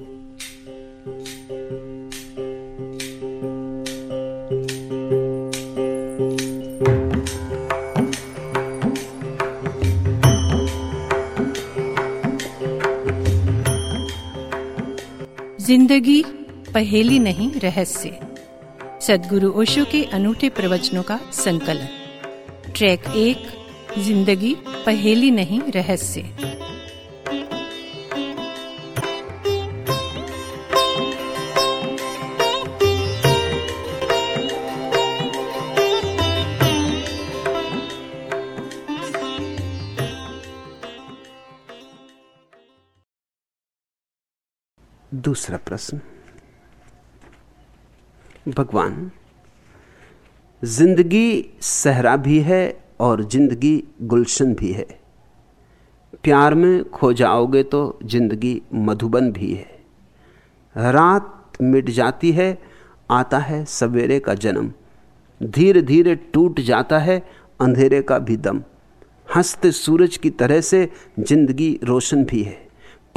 ज़िंदगी पहेली नहीं, रहस्य। सदगुरु ओशो के अनूठे प्रवचनों का संकलन। ट्रैक एक, ज़िंदगी पहेली नहीं, रहस्य। दूसरा प्रश्न। भगवान, ज़िंदगी सहरा भी है और ज़िंदगी गुलशन भी है। प्यार में खो जाओगे तो ज़िंदगी मधुबन भी है। रात मिट जाती है, आता है सवेरे का जन्म। धीरे धीरे टूट जाता है, अंधेरे का भी दम। हँसते सूरज की तरह से ज़िंदगी रोशन भी है।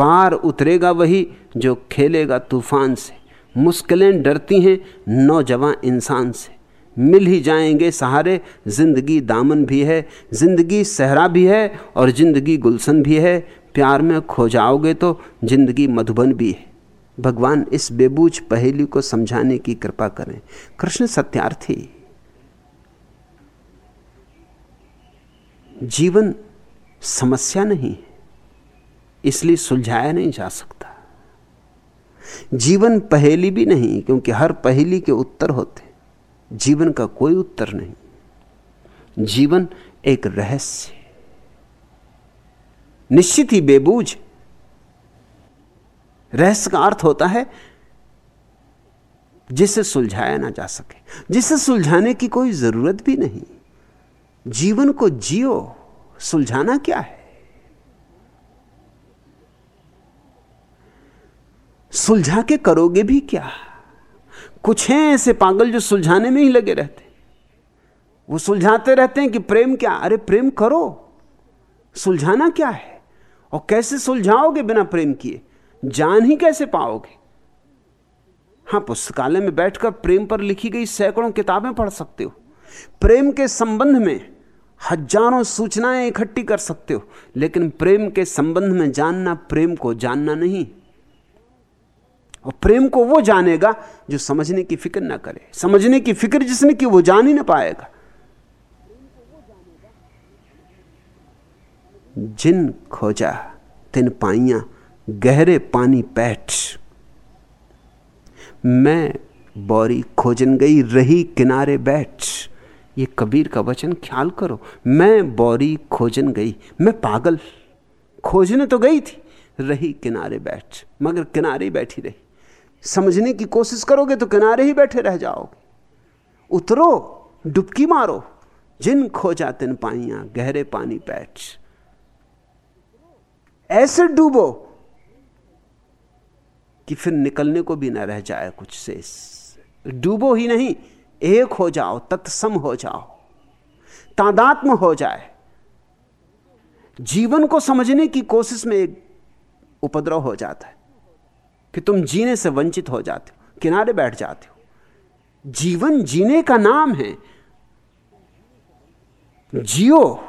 पार उतरेगा वही जो खेलेगा तूफ़ान से। मुश्किलें डरती हैं नौजवान इंसान से। मिल ही जाएँगे सहारे, ज़िंदगी दामन भी है, ज़िंदगी सहरा भी है और ज़िंदगी गुलशन भी है। प्यार में खो जाओगे तो ज़िंदगी मधुबन भी है। भगवान इस बेबूझ पहेली को समझाने की कृपा करें। कृष्ण सत्यार्थी, जीवन समस्या नहीं इसलिए सुलझाया नहीं जा सकता। जीवन पहेली भी नहीं, क्योंकि हर पहेली के उत्तर होते जीवन का कोई उत्तर नहीं। जीवन एक रहस्य निश्चित ही बेबूझ रहस्य का अर्थ होता है जिसे सुलझाया ना जा सके। जिसे सुलझाने की कोई ज़रूरत भी नहीं। जीवन को जियो, सुलझाना क्या है? सुलझा के करोगे भी क्या? कुछ हैं ऐसे पागल जो सुलझाने में ही लगे रहते। वो सुलझाते रहते हैं कि प्रेम क्या? अरे प्रेम करो। सुलझाना क्या है? और कैसे सुलझाओगे बिना प्रेम किए? जान ही कैसे पाओगे? हाँ पुस्तकालय में बैठकर प्रेम पर लिखी गई सैकड़ों किताबें पढ़ सकते हो। प्रेम के संबंध में हज़ारों सूचनाएँ इकट्ठी कर सकते हो। लेकिन प्रेम के संबंध में जानना, प्रेम को जानना नहीं। और प्रेम को वो जानेगा जो समझने की फ़िक्र ना करे। समझने की फ़िक्र जिसने की वो जान ही ना पाएगा। जिन खोजा, तिन पाइया, गहरे पानी पैठ। मैं बौरी खोजन गई, रही किनारे बैठ। ये कबीर का वचन ख्याल करो। मैं बौरी खोजन गई, मैं पागल। खोजने तो गई थी, रही किनारे बैठ। मगर किनारे बैठी रही। समझने की कोशिश करोगे तो किनारे ही बैठे रह जाओगे। उतरो, डुबकी मारो, जिन खो जाते न पाइया, गहरे पानी पैठ। ऐसे डूबो कि फिर निकलने को भी ना रह जाए कुछ से। डूबो ही नहीं, एक हो जाओ, तत्सम हो जाओ, तादात्म हो जाए। जीवन को समझने की कोशिश में एक उपद्रव हो जाता है। कि तुम जीने से वंचित हो जाते हो, किनारे बैठ जाते हो। जीवन जीने का नाम है। जियो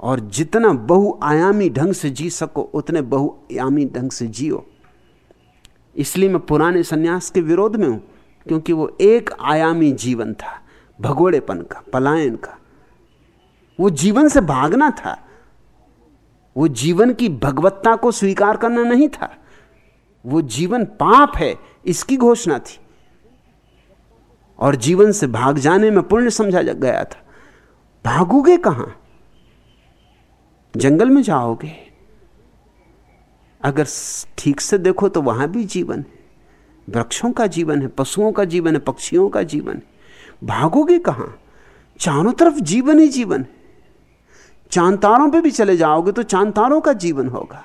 और जितना बहुआयामी ढंग से जी सको, उतने बहुआयामी ढंग से जियो। इसलिए मैं पुराने सन्यास के विरोध में हूँ, क्योंकि वो एक आयामी जीवन था, भगोड़ेपन का, पलायन का। वो जीवन से भागना था। वो जीवन की भगवत्ता को स्वीकार करना नहीं था। वो जीवन पाप है, इसकी घोषणा थी। और जीवन से भाग जाने में पुण्य समझा गया था। भागोगे कहाँ? जंगल में जाओगे। अगर ठीक से देखो तो वहाँ भी जीवन है। वृक्षों का जीवन है, पशुओं का जीवन है, पक्षियों का जीवन है। भागोगे कहाँ? चारों तरफ़ जीवन ही जीवन है। चाँद तारों पे भी चले जाओगे तो चाँद तारों का जीवन होगा।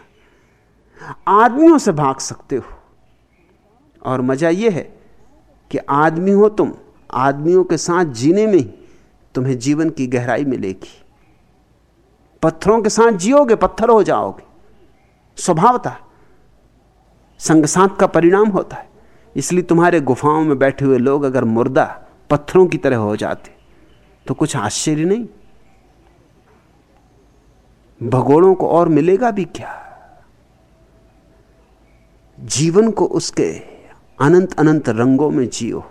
आदमियों से भाग सकते हो। और मज़ा यह है कि आदमी हो तुम, आदमियों के साथ जीने में ही तुम्हें जीवन की गहराई मिलेगी। पत्थरों के साथ जियोगे, पत्थर हो जाओगे। स्वभावता संगसात का परिणाम होता है। इसलिए तुम्हारे गुफाओं में बैठे हुए लोग अगर मुर्दा पत्थरों की तरह हो जाते तो कुछ आश्चर्य नहीं। भगोड़ों को और मिलेगा भी क्या? जीवन को उसके अनंत अनंत रंगों में जियो।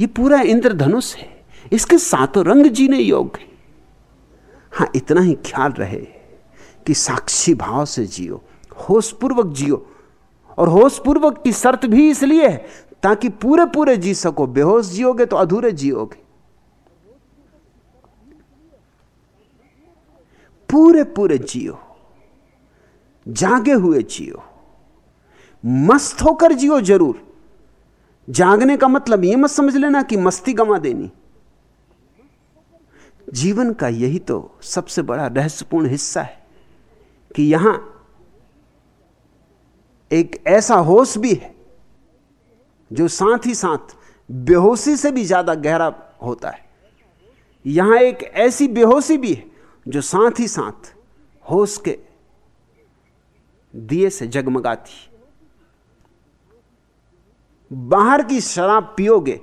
ये पूरा इंद्रधनुष है। इसके सातों रंग जीने योग्य हाँ। इतना ही ख्याल रहे कि साक्षी भाव से जियो, होशपूर्वक जियो। और होशपूर्वक की शर्त भी इसलिए है, ताकि पूरे पूरे जी सको बेहोश जियोगे तो अधूरे जियोगे। पूरे पूरे जियो, जागे हुए जियो। मस्त होकर जियो ज़रूर। जागने का मतलब यह मत समझ लेना कि मस्ती गंवा देनी। जीवन का यही तो सबसे बड़ा रहस्यपूर्ण हिस्सा है कि यहाँ एक ऐसा होश भी है जो साथ ही साथ बेहोशी से भी ज़्यादा गहरा होता है। यहाँ एक ऐसी बेहोशी भी है जो साथ ही साथ होश के दिए से जगमगाती बाहर की शराब पियोगे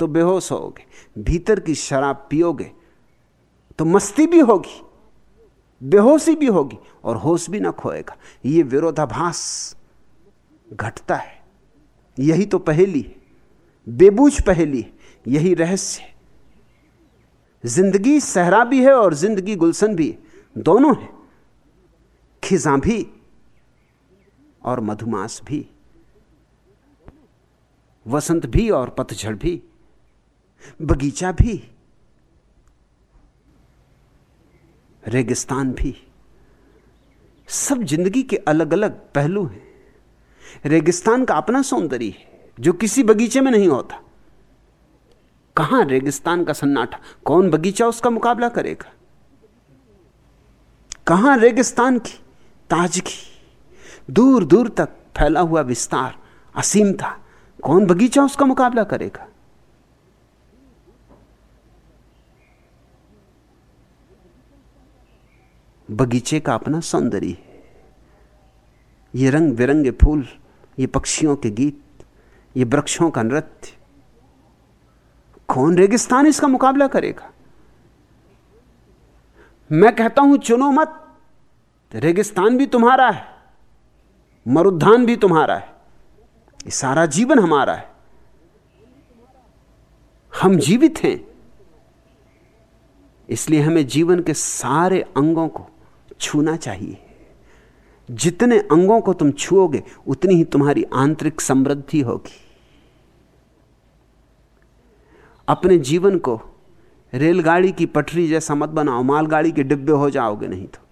तो बेहोश होगे, भीतर की शराब पियोगे तो मस्ती भी होगी, बेहोशी भी होगी और होश भी ना खोएगा। ये विरोधाभास घटता है। यही तो पहेली है। बेबूझ पहेली यही रहस्य है। ज़िंदगी सहरा भी है और ज़िंदगी गुलशन भी है। दोनों है। खिजा भी और मधुमास भी। वसंत भी और पतझड़ भी, बगीचा भी, रेगिस्तान भी, सब ज़िंदगी के अलग अलग पहलू हैं। रेगिस्तान का अपना सौंदर्य है, जो किसी बगीचे में नहीं होता। कहाँ रेगिस्तान का सन्नाटा, कौन बगीचा उसका मुकाबला करेगा? कहाँ रेगिस्तान की, ताजगी? दूर दूर तक फैला हुआ विस्तार असीम था। कौन बगीचा उसका मुकाबला करेगा? बगीचे का अपना सौंदर्य है। ये रंग बिरंगे फूल, ये पक्षियों के गीत, ये वृक्षों का नृत्य। कौन रेगिस्तान इसका मुकाबला करेगा? मैं कहता हूँ, चुनो मत। रेगिस्तान भी तुम्हारा है, मरुद्धान भी तुम्हारा है। ये सारा जीवन हमारा है। हम जीवित हैं। इसलिए हमें जीवन के सारे अंगों को छूना चाहिए। जितने अंगों को तुम छुओगे, उतनी ही तुम्हारी आंतरिक समृद्धि होगी। अपने जीवन को रेलगाड़ी की पटरी जैसा मत बनाओ, मालगाड़ी के डिब्बे हो जाओगे नहीं तो।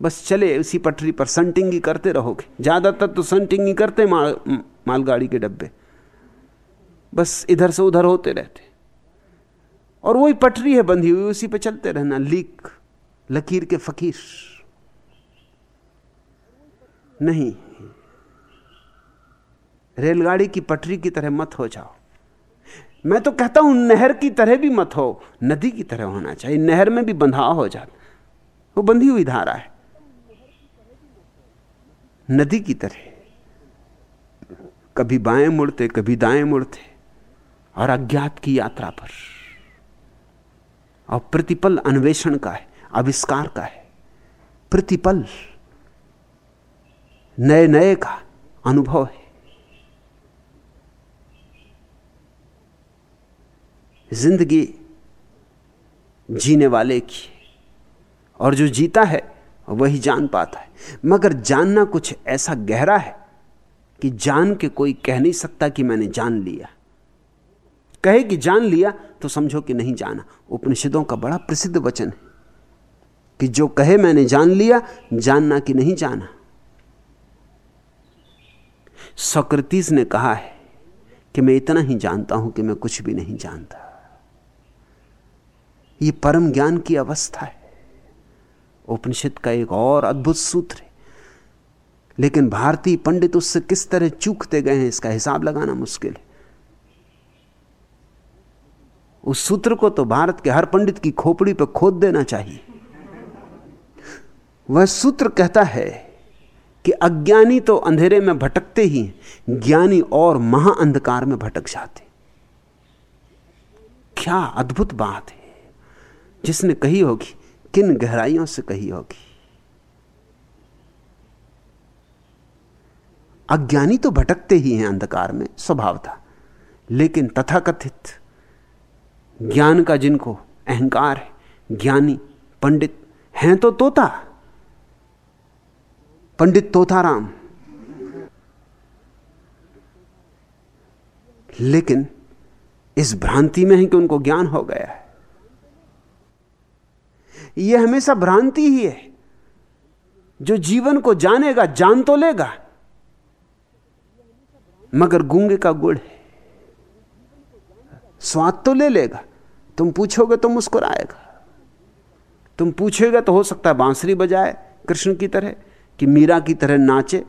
बस चले उसी पटरी पर, संटिंगी करते रहोगे। ज़्यादातर तो संटिंगी करते माल, मालगाड़ी के डब्बे। बस इधर से उधर होते रहते। और वही पटरी है बंधी हुई, उसी पे चलते रहना, लीक, लकीर के फकीर। नहीं। रेलगाड़ी की पटरी की तरह मत हो जाओ। मैं तो कहता हूँ, नहर की तरह भी मत हो, नदी की तरह होना चाहिए। नहर में भी बंधाव हो जाता। वो बंधी हुई धारा है। नदी की तरह। कभी बाएँ मुड़ते, कभी दाएँ मुड़ते, और अज्ञात की यात्रा पर। और प्रतिपल अन्वेषण का है, आविष्कार का है। प्रतिपल नए नए का अनुभव है। ज़िंदगी जीने वाले की और जो जीता है वही जान पाता है। मगर जानना कुछ ऐसा गहरा है कि जान के कोई कह नहीं सकता कि मैंने जान लिया। कहे कि जान लिया तो समझो कि नहीं जाना। उपनिषदों का बड़ा प्रसिद्ध वचन है कि जो कहे मैंने जान लिया, जानना कि नहीं जाना। सोक्रेटिस ने कहा है कि मैं इतना ही जानता हूँ कि मैं कुछ भी नहीं जानता। यह परम ज्ञान की अवस्था है। उपनिषद का एक और अद्भुत सूत्र है। लेकिन भारतीय पंडित उससे किस तरह चूकते गए हैं, इसका हिसाब लगाना मुश्किल है। उस सूत्र को तो भारत के हर पंडित की खोपड़ी पर खोद देना चाहिए। वह सूत्र कहता है कि अज्ञानी तो अंधेरे में भटकते ही ज्ञानी और महाअंधकार में भटक जाते क्या अद्भुत बात है। जिसने कही होगी किन गहराइयों से कही होगी? अज्ञानी तो भटकते ही हैं अंधकार में, स्वभाव था, लेकिन तथाकथित ज्ञान का जिनको अहंकार है, ज्ञानी, पंडित, हैं तो तोता, पंडित तोताराम। लेकिन इस भ्रांति में है कि उनको ज्ञान हो गया है। यह हमेशा भ्रांति ही है। जो जीवन को जानेगा, जान तो लेगा, मगर गूँगे का गुड़ है। स्वाद तो ले लेगा। तुम पूछोगे तो मुस्कुराएगा। तुम पूछेगा तो हो सकता है बांसुरी बजाए, कृष्ण की तरह, कि मीरा की तरह नाचे,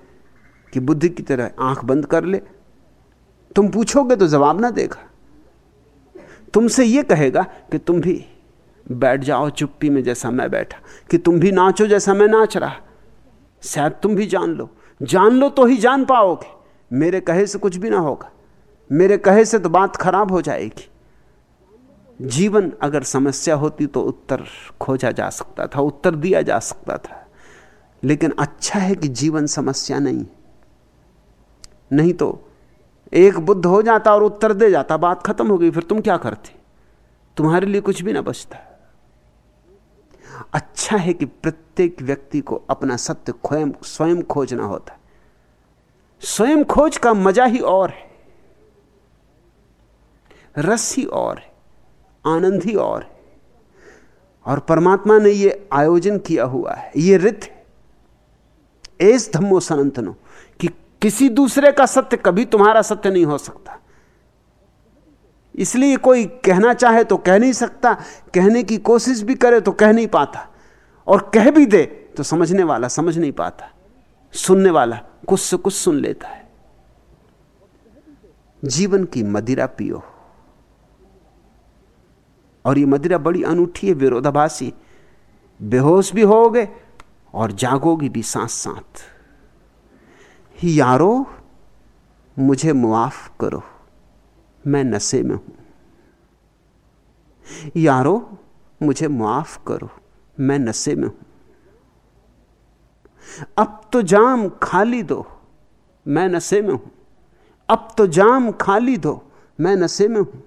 कि बुद्ध की तरह आँख बंद कर ले। तुम पूछोगे तो जवाब ना देगा। तुमसे यह कहेगा कि तुम भी बैठ जाओ चुप्पी में जैसा मैं बैठा। कि तुम भी नाचो जैसा मैं नाच रहा। शायद तुम भी जान लो। जान लो तो ही जान पाओगे। मेरे कहे से कुछ भी ना होगा। मेरे कहे से तो बात खराब हो जाएगी। जीवन अगर समस्या होती तो उत्तर खोजा जा सकता था, उत्तर दिया जा सकता था। लेकिन अच्छा है कि जीवन समस्या नहीं। नहीं तो एक बुद्ध हो जाता और उत्तर दे जाता, बात खत्म हो गई, फिर तुम क्या करते? तुम्हारे लिए कुछ भी ना बचता। अच्छा है कि प्रत्येक व्यक्ति को अपना सत्य स्वयं स्वयं खोजना होता है। स्वयं खोज का मज़ा ही और है। रस ही और है। आनंद ही और है। और परमात्मा ने यह आयोजन किया हुआ है। यह रित एस धम्मो सनातनो कि किसी दूसरे का सत्य कभी तुम्हारा सत्य नहीं हो सकता। इसलिए कोई कहना चाहे तो कह नहीं सकता, कहने की कोशिश भी करे तो कह नहीं पाता। और कह भी दे तो समझने वाला समझ नहीं पाता। सुनने वाला कुछ से कुछ सुन लेता है। जीवन की मदिरा पियो। और ये मदिरा बड़ी अनूठी है, विरोधाभासी। बेहोश भी होगे और जागोगी भी साथ साथ यारो, मुझे मुआफ करो। मैं नशे में हूँ। यारो, मुझे माफ़ करो, मैं नशे में हूँ। अब तो जाम खाली दो, मैं नशे में हूँ। अब तो जाम खाली दो, मैं नशे में हूँ।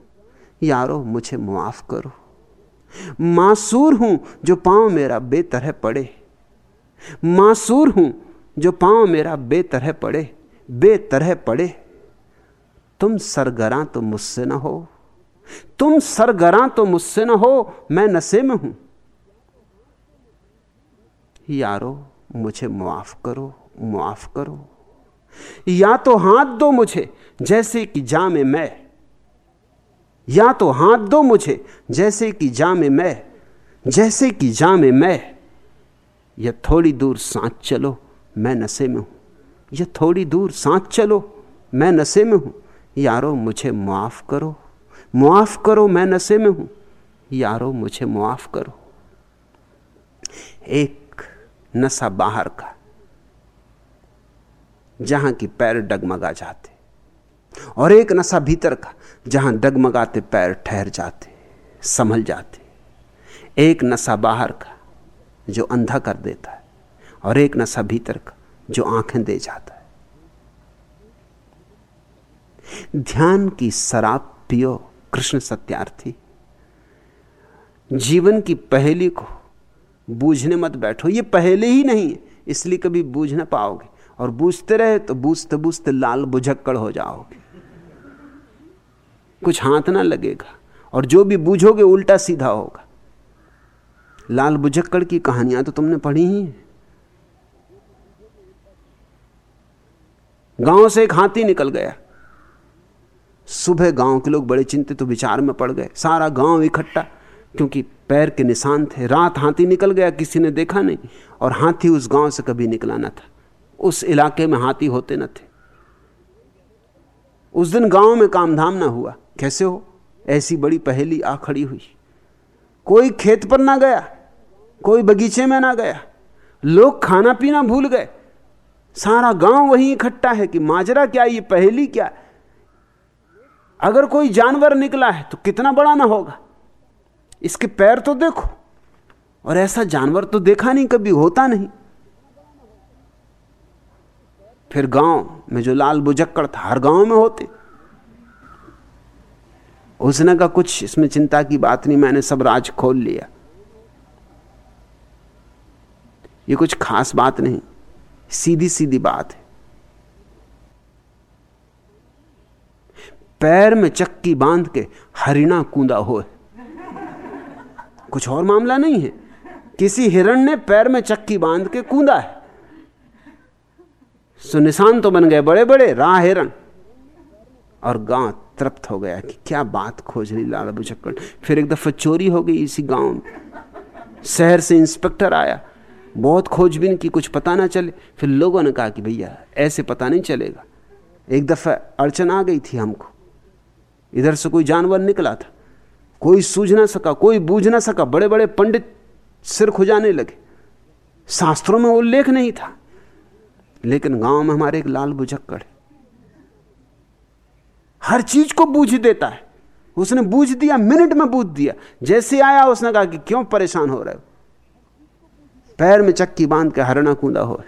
यारो, मुझे मुआफ करो। मासूर हूँ जो पाँव मेरा बेतरह पड़े। मासूर हूँ जो पाँव मेरा बेतरह पड़े बेतरह पड़े। तुम सरगरा तो मुझसे ना हो। तुम सरगरा तो मुझसे ना हो, मैं नशे में हूँ। यारो, मुझे मुआफ करो मुआफ करो। या तो हाथ दो मुझे, जैसे कि जामे मैं या तो हाथ दो मुझे, जैसे कि जामे मैं जैसे कि जामे मैं। या थोड़ी दूर सांस चलो, मैं नशे में हूँ। या थोड़ी दूर सांस चलो, मैं नशे में हूँ। यारो मुझे मुआफ करो। मुआफ करो, मैं नशे में हूँ। यारो मुझे मुआफ करो। एक नशा बाहर का, जहाँ की पैर डगमगा जाते। और एक नशा भीतर का, जहाँ डगमगाते पैर ठहर जाते, संभल जाते। एक नशा बाहर का, जो अंधा कर देता है, और एक नशा भीतर का, जो आँखें दे जाता है। ध्यान की शराब पियो, कृष्ण सत्यार्थी। जीवन की पहली को बूझने मत बैठो। ये पहले ही नहीं है, इसलिए कभी बूझ ना पाओगे। और बूझते रहे तो बूझते बूझते लाल बुझक्कड़ हो जाओगे। कुछ हाथ ना लगेगा, और जो भी बूझोगे उल्टा सीधा होगा। लाल बुझक्कड़ की कहानियाँ तो तुमने पढ़ी ही है। गाँव से एक हाथी निकल गया। सुबह गाँव के लोग बड़े चिंतित तो विचार में पड़ गए। सारा गाँव इकट्ठा, क्योंकि पैर के निशान थे। रात हाथी निकल गया, किसी ने देखा नहीं, और हाथी उस गाँव से कभी निकला ना था। उस इलाके में हाथी होते न थे। उस दिन गाँव में कामधाम ना हुआ। कैसे हो? ऐसी बड़ी पहेली आ खड़ी हुई। कोई खेत पर ना गया, कोई बगीचे में ना गया। लोग खाना पीना भूल गए। सारा गाँव वहीं इकट्ठा है कि माजरा क्या, ये पहेली क्या? अगर कोई जानवर निकला है तो कितना बड़ा ना होगा। इसके पैर तो देखो, और ऐसा जानवर तो देखा नहीं, कभी होता नहीं। फिर गाँव में जो लाल बुजक्कड़ था, हर गाँव में होते। उसने का कुछ इसमें चिंता की बात नहीं, मैंने सब राज खोल लिया। ये कुछ खास बात नहीं सीधी सीधी बात है। पैर में चक्की बाँध के हरिणा कूदा हो कुछ और मामला नहीं है। किसी हिरण ने पैर में चक्की बाँध के कूदा है। सो निशान तो बन गए बड़े बड़े राह हिरण। और गाँव तृप्त हो गया कि क्या बात खोज रही लाल बुचक्कड़ फिर एक दफ़ा चोरी हो गई इसी गाँव में। शहर से इंस्पेक्टर आया। बहुत खोजबीन की कुछ पता ना चले। फिर लोगों ने कहा कि भैया, ऐसे पता नहीं चलेगा। एक दफ़ा अड़चन आ गई थी हमको। इधर से कोई जानवर निकला था, कोई सूझ ना सका, कोई बूझ ना सका बड़े बड़े पंडित सिर खुजाने लगे। शास्त्रों में उल्लेख नहीं था, लेकिन गाँव में हमारे एक लाल बुझक्कड़ है हर चीज़ को बूझ देता है। उसने बूझ दिया, मिनट में बूझ दिया। जैसे आया, उसने कहा कि क्यों परेशान हो रहे हो? पैर में चक्की बाँध के हरणा कूदा हो।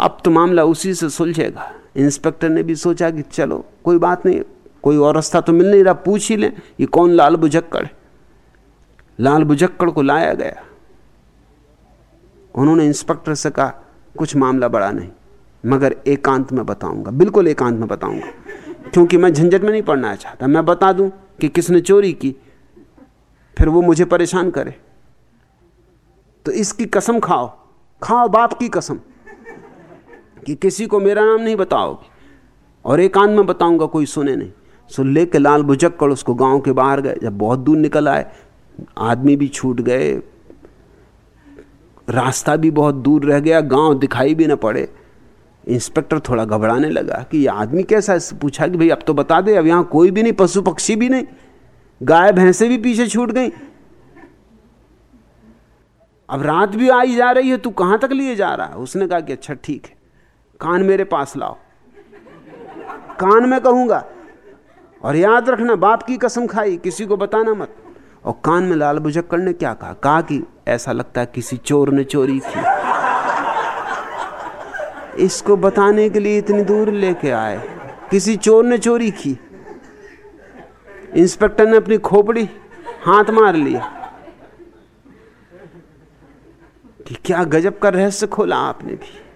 अब तो मामला उसी से सुलझेगा। इंस्पेक्टर ने भी सोचा कि चलो, कोई बात नहीं। कोई और रास्ता तो मिल नहीं रहा, पूछ ही लें, ये कौन लाल बुझक्कड़ लाल बुझक्कड़ को लाया गया। उन्होंने इंस्पेक्टर से कहा, कुछ मामला बड़ा नहीं, मगर एकांत में बताऊँगा, बिल्कुल एकांत में बताऊँगा, क्योंकि मैं झंझट में नहीं पड़ना चाहता। मैं बता दूँ कि किसने चोरी की, फिर वो मुझे परेशान करे। तो इसकी कसम खाओ खाओ बाप की कसम, कि किसी को मेरा नाम नहीं बताओगे, और एकांत में बताऊँगा, कोई सुने नहीं। सो लेके लाल बुझक्कड़ उसको गाँव के बाहर गए। जब बहुत दूर निकल आए, आदमी भी छूट गए, रास्ता भी बहुत दूर रह गया, गाँव दिखाई भी ना पड़े। इंस्पेक्टर थोड़ा घबराने लगा कि ये आदमी कैसा है? पूछा कि भाई, अब तो बता दे, अब यहाँ कोई भी नहीं, पशु पक्षी भी नहीं, गाय भैंसे भी पीछे छूट गई। अब रात भी आई जा रही है, तू कहाँ तक लिए जा रहा है? उसने कहा कि अच्छा ठीक है, कान मेरे पास लाओ। कान में कहूँगा और याद रखना, बाप की कसम खाई, किसी को बताना मत। और कान में लाल बुझक्कड़ ने क्या कहा? कहा कि ऐसा लगता है किसी चोर ने चोरी की। इसको बताने के लिए इतनी दूर लेके आए। किसी चोर ने चोरी की। इंस्पेक्टर ने अपनी खोपड़ी, हाथ मार लिया। कि क्या गजब का रहस्य खोला आपने भी।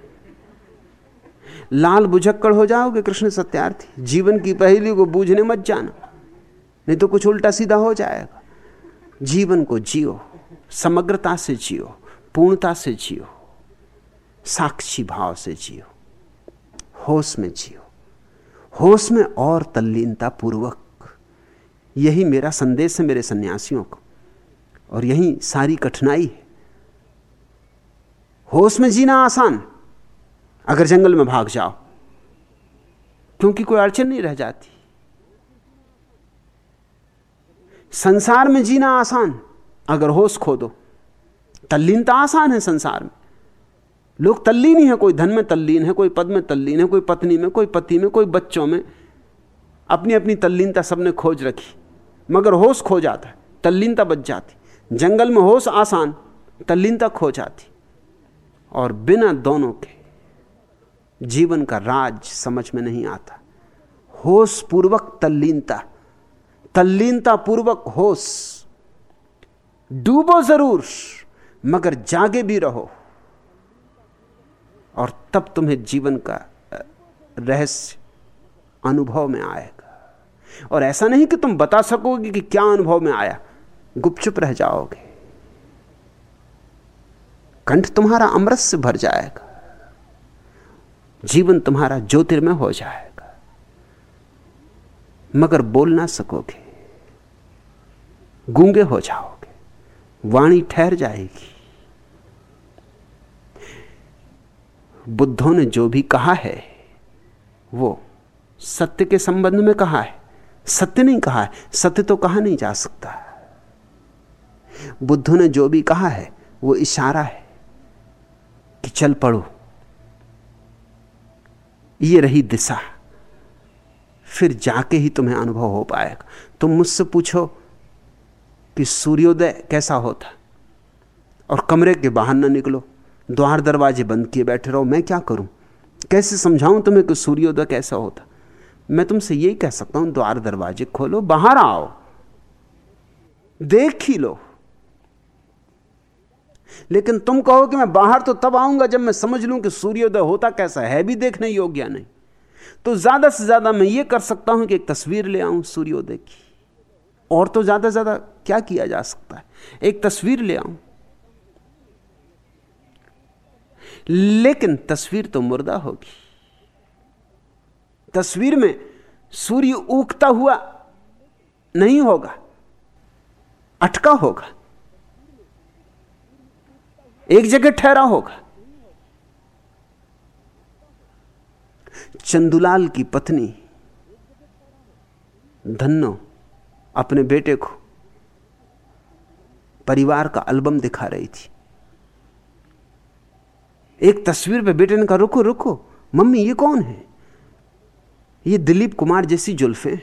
लाल बुझक्कड़ हो जाओगे, कृष्ण सत्यार्थी। जीवन की पहली को बूझने मत जाना, नहीं तो कुछ उल्टा सीधा हो जाएगा। जीवन को जियो, समग्रता से जियो, पूर्णता से जियो, साक्षी भाव से जियो, होश में जियो। होश में और तल्लीनता पूर्वक यही मेरा संदेश है मेरे सन्यासियों को, और यही सारी कठिनाई है। होश में जीना आसान अगर जंगल में भाग जाओ, क्योंकि कोई अड़चन नहीं रह जाती। संसार में जीना आसान, अगर होश खो दो तल्लीनता आसान है संसार में। लोग तल्लीन ही है, कोई धन में तल्लीन है, कोई पद में तल्लीन है, कोई पत्नी में, कोई पति में, कोई बच्चों में। अपनी अपनी तल्लीनता सबने खोज रखी, मगर होश खो जाता है, तल्लीनता बच जाती। जंगल में होश आसान, तल्लीनता खो जाती। और बिना दोनों के जीवन का राज समझ में नहीं आता। होश पूर्वक तल्लीनता तल्लीनता पूर्वक होश। डूबो ज़रूर, मगर जागे भी रहो। और तब तुम्हें जीवन का रहस्य अनुभव में आएगा। और ऐसा नहीं कि तुम बता सकोगे कि क्या अनुभव में आया। गुपचुप रह जाओगे। कंठ तुम्हारा अमृत से भर जाएगा। जीवन तुम्हारा ज्योतिर्मय हो जाएगा। मगर बोल ना सकोगे। गूँगे हो जाओगे। वाणी ठहर जाएगी। बुद्धों ने जो भी कहा है, वो सत्य के संबंध में कहा है। सत्य नहीं कहा है। सत्य तो कहा नहीं जा सकता। बुद्धों ने जो भी कहा है, वो इशारा है कि चल पड़ो। ये रही दिशा। फिर जाके ही तुम्हें अनुभव हो पाएगा। तुम मुझसे पूछो कि सूर्योदय कैसा होता? और कमरे के बाहर ना निकलो। द्वार दरवाजे बंद किए बैठे रहो। मैं क्या करूँ? कैसे समझाऊं तुम्हें कि सूर्योदय कैसा होता? मैं तुमसे यही कह सकता हूँ, द्वार दरवाजे खोलो, बाहर आओ। देख ही लो। लेकिन तुम कहो कि मैं बाहर तो तब आऊँगा जब मैं समझ लूँ कि सूर्योदय होता कैसा है, भी देखने योग्य नहीं। तो ज़्यादा से ज़्यादा मैं ये कर सकता हूँ कि एक तस्वीर ले आऊँ सूर्योदय की। और तो ज़्यादा से ज़्यादा क्या किया जा सकता है? एक तस्वीर ले आऊँ। लेकिन तस्वीर तो मुर्दा होगी। तस्वीर में सूर्य उगता हुआ नहीं होगा, अटका होगा। एक जगह ठहरा होगा। चंदुलाल की पत्नी धन्नो अपने बेटे को परिवार का एल्बम दिखा रही थी। एक तस्वीर पे बेटे ने कहा, रुको रुको, मम्मी, ये कौन है? ये दिलीप कुमार जैसी जुल्फे।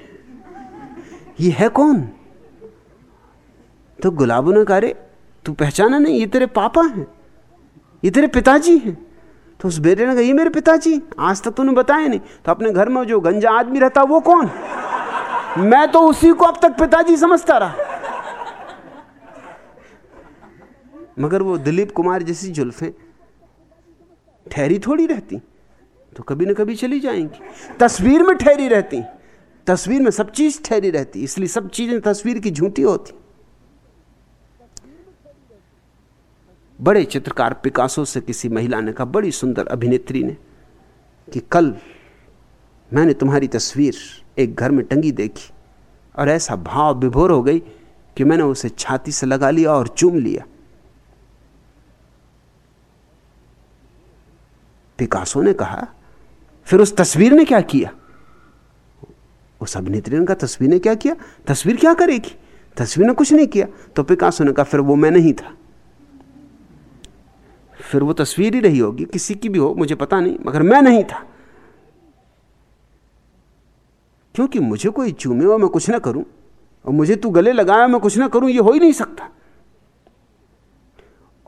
ये है कौन? तो गुलाबों ने कहा तू पहचाना नहीं, ये तेरे पापा हैं। ये तेरे पिताजी हैं। तो उस बेटे ने कहा, ये मेरे पिताजी, आज तक तूने बताया नहीं। तो अपने घर में जो गंजा आदमी रहता, वो कौन? मैं तो उसी को अब तक पिताजी समझता रहा। मगर वो दिलीप कुमार जैसी जुल्फे ठहरी थोड़ी रहती तो कभी ना कभी चली जाएँगी। तस्वीर में ठहरी रहती, तस्वीर में सब चीज़ ठहरी रहती, इसलिए सब चीज़ें तस्वीर की झूठी होती। बड़े चित्रकार पिकासो से किसी महिला ने कहा, बड़ी सुंदर अभिनेत्री ने, कि कल मैंने तुम्हारी तस्वीर एक घर में टंगी देखी और ऐसा भाव विभोर हो गई कि मैंने उसे छाती से लगा लिया और चूम लिया। पिकासो ने कहा, फिर उस तस्वीर ने क्या किया? उस अभिनेत्री ने कहा, तस्वीर ने क्या किया? तस्वीर क्या करेगी? तस्वीर ने कुछ नहीं किया। तो पिकासो ने कहा, फिर वो मैं नहीं था। फिर वो तस्वीर ही रही होगी, किसी की भी हो, मुझे पता नहीं, मगर मैं नहीं था। क्योंकि मुझे कोई चूमे और मैं कुछ ना करूँ, और मुझे तू गले लगाया मैं कुछ ना करूँ, ये हो ही नहीं सकता।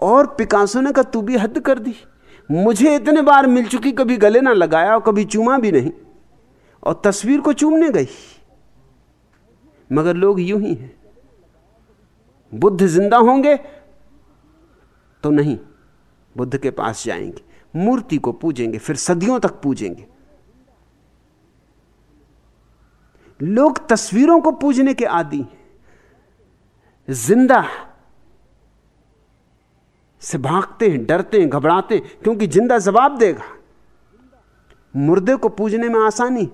और पिकासो ने कहा, तू भी हद कर दी। मुझे इतने बार मिल चुकी, कभी गले ना लगाया और कभी चूमा भी नहीं, और तस्वीर को चूमने गई। मगर लोग यूँ ही हैं। बुद्ध ज़िंदा होंगे तो नहीं। बुद्ध के पास जाएँगे, मूर्ति को पूजेंगे, फिर सदियों तक पूजेंगे। लोग तस्वीरों को पूजने के आदि ज़िंदा से भागते हैं, डरते हैं, घबराते हैं, क्योंकि ज़िंदा जवाब देगा। मुर्दे को पूजने में आसानी,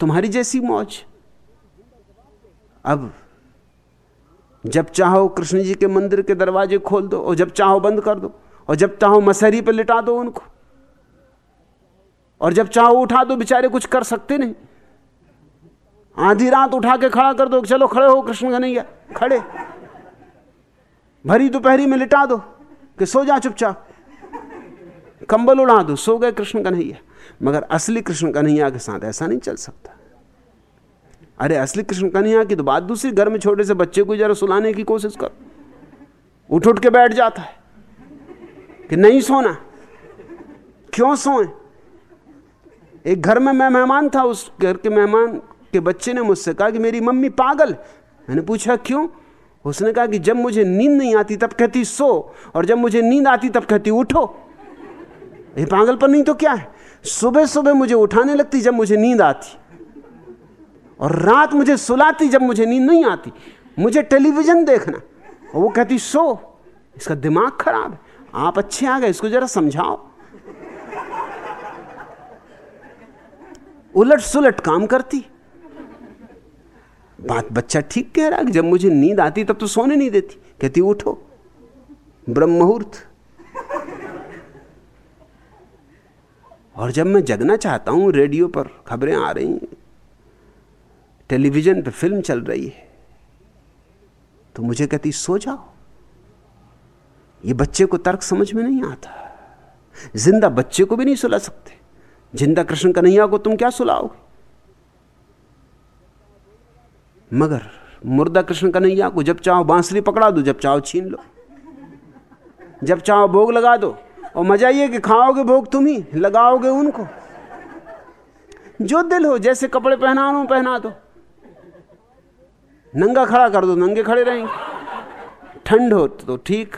तुम्हारी जैसी मौज। अब जब चाहो कृष्ण जी के मंदिर के दरवाजे खोल दो और जब चाहो बंद कर दो। और जब चाहो मसहरी पर लिटा दो उनको। और जब चाहो उठा दो, बेचारे कुछ कर सकते नहीं। आधी रात उठा के खड़ा कर दो चलो खड़े हो, कृष्ण कन्हैया खड़े। भरी दोपहरी में लिटा दो कि सो जा चुपचाप। कंबल उड़ा दो, सो गए कृष्ण कन्हैया मगर असली कृष्ण कन्हैया के साथ ऐसा नहीं चल सकता। अरे असली कृष्ण कन्हैया की तो बात दूसरी, घर में छोटे से बच्चे को जरा सुलाने की कोशिश कर। उठ उठ के बैठ जाता है। कि नहीं सोना? क्यों सोए? एक घर में मैं मेहमान था, उस घर के मेहमान के बच्चे ने मुझसे कहा कि मेरी मम्मी पागल। मैंने पूछा, क्यों? उसने कहा कि जब मुझे नींद नहीं आती तब कहती, सो। और जब मुझे नींद आती तब कहती, उठो। ये पागल पर नहीं तो क्या है? सुबह सुबह मुझे उठाने लगती जब मुझे नींद आती। और रात मुझे सुलाती जब मुझे नींद नहीं आती। मुझे टेलीविज़न देखना। और वो कहती, सो। इसका दिमाग खराब है। आप अच्छे आ गए, इसको जरा समझाओ। उलट सुलट काम करती। बात बच्चा ठीक कह रहा है जब मुझे नींद आती तब तो सोने नहीं देती। कहती, उठो ब्रह्म मुहूर्त और जब मैं जगना चाहता हूँ, रेडियो पर खबरें आ रही हैं, टेलीविज़न पर फ़िल्म चल रही है तो मुझे कहती, सो जाओ। ये बच्चे को तर्क समझ में नहीं आता। ज़िंदा बच्चे को भी नहीं सुला सकते। ज़िंदा कृष्ण कन्हैया को तुम क्या सुलाओगे? मगर मुर्दा कृष्ण कन्हैया को जब चाहो बांसुरी पकड़ा दो, जब चाहो छीन लो। जब चाहो भोग लगा दो। और मज़ा ये कि खाओगे भोग तुम ही, लगाओगे उनको। जो दिल हो, जैसे कपड़े पहना लो पहना दो। नंगा खड़ा कर दो, नंगे खड़े रहेंगे। ठंड हो तो ठीक।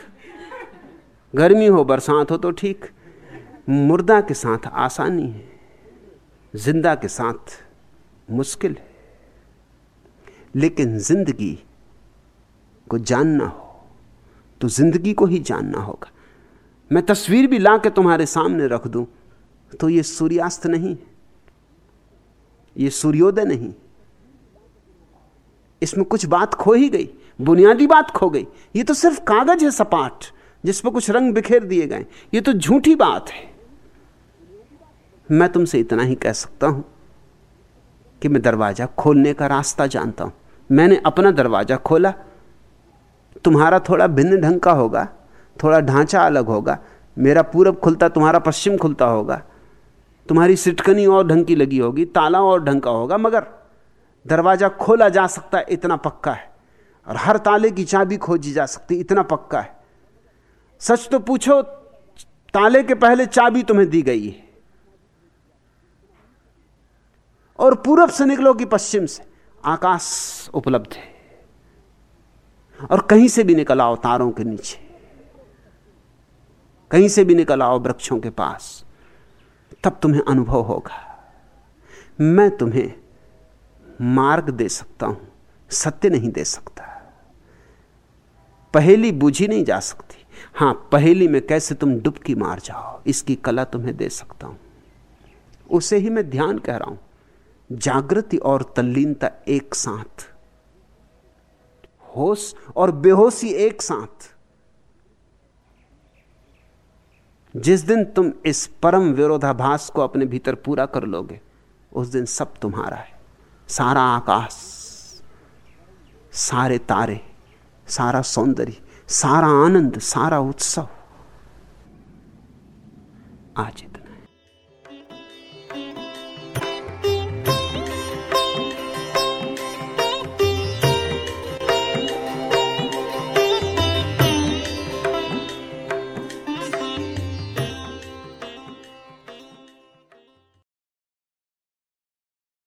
गर्मी हो, बरसात हो तो ठीक। मुर्दा के साथ आसानी है, ज़िंदा के साथ मुश्किल है। लेकिन ज़िंदगी को जानना हो तो ज़िंदगी को ही जानना होगा। मैं तस्वीर भी ला के तुम्हारे सामने रख दूँ तो ये सूर्यास्त नहीं ये सूर्योदय नहीं। इसमें कुछ बात खो ही गई, बुनियादी बात खो गई। ये तो सिर्फ़ कागज़ है, सपाट। जिस पर कुछ रंग बिखेर दिए गए। ये तो झूठी बात है। मैं तुमसे इतना ही कह सकता हूँ कि मैं दरवाज़ा खोलने का रास्ता जानता हूँ। मैंने अपना दरवाज़ा खोला। तुम्हारा थोड़ा भिन्न ढंग का होगा। थोड़ा ढांचा अलग होगा। मेरा पूरब खुलता, तुम्हारा पश्चिम खुलता होगा। तुम्हारी सिटकनी और ढंग की लगी होगी। ताला और ढंग का होगा, मगर दरवाज़ा खोला जा सकता है, इतना पक्का है। और हर ताले की चाबी खोजी जा सकती इतना पक्का है। सच तो पूछो, ताले के पहले चाबी तुम्हें दी गई है। और पूरब से निकलो कि पश्चिम से, आकाश उपलब्ध है। और कहीं से भी निकल आओ तारों के नीचे। कहीं से भी निकल आओ वृक्षों के पास, तब तुम्हें अनुभव होगा। मैं तुम्हें मार्ग दे सकता हूँ, सत्य नहीं दे सकता। पहेली बूझी नहीं जा सकती। हाँ, पहेली में कैसे तुम डुबकी मार जाओ, इसकी कला तुम्हें दे सकता हूँ। उसे ही मैं ध्यान कह रहा हूँ। जागृति और तल्लीनता एक साथ। होश और बेहोशी एक साथ। जिस दिन तुम इस परम विरोधाभास को अपने भीतर पूरा कर लोगे, उस दिन सब तुम्हारा है। सारा आकाश, सारे तारे, सारा सौंदर्य। सारा आनंद सारा उत्सव। आज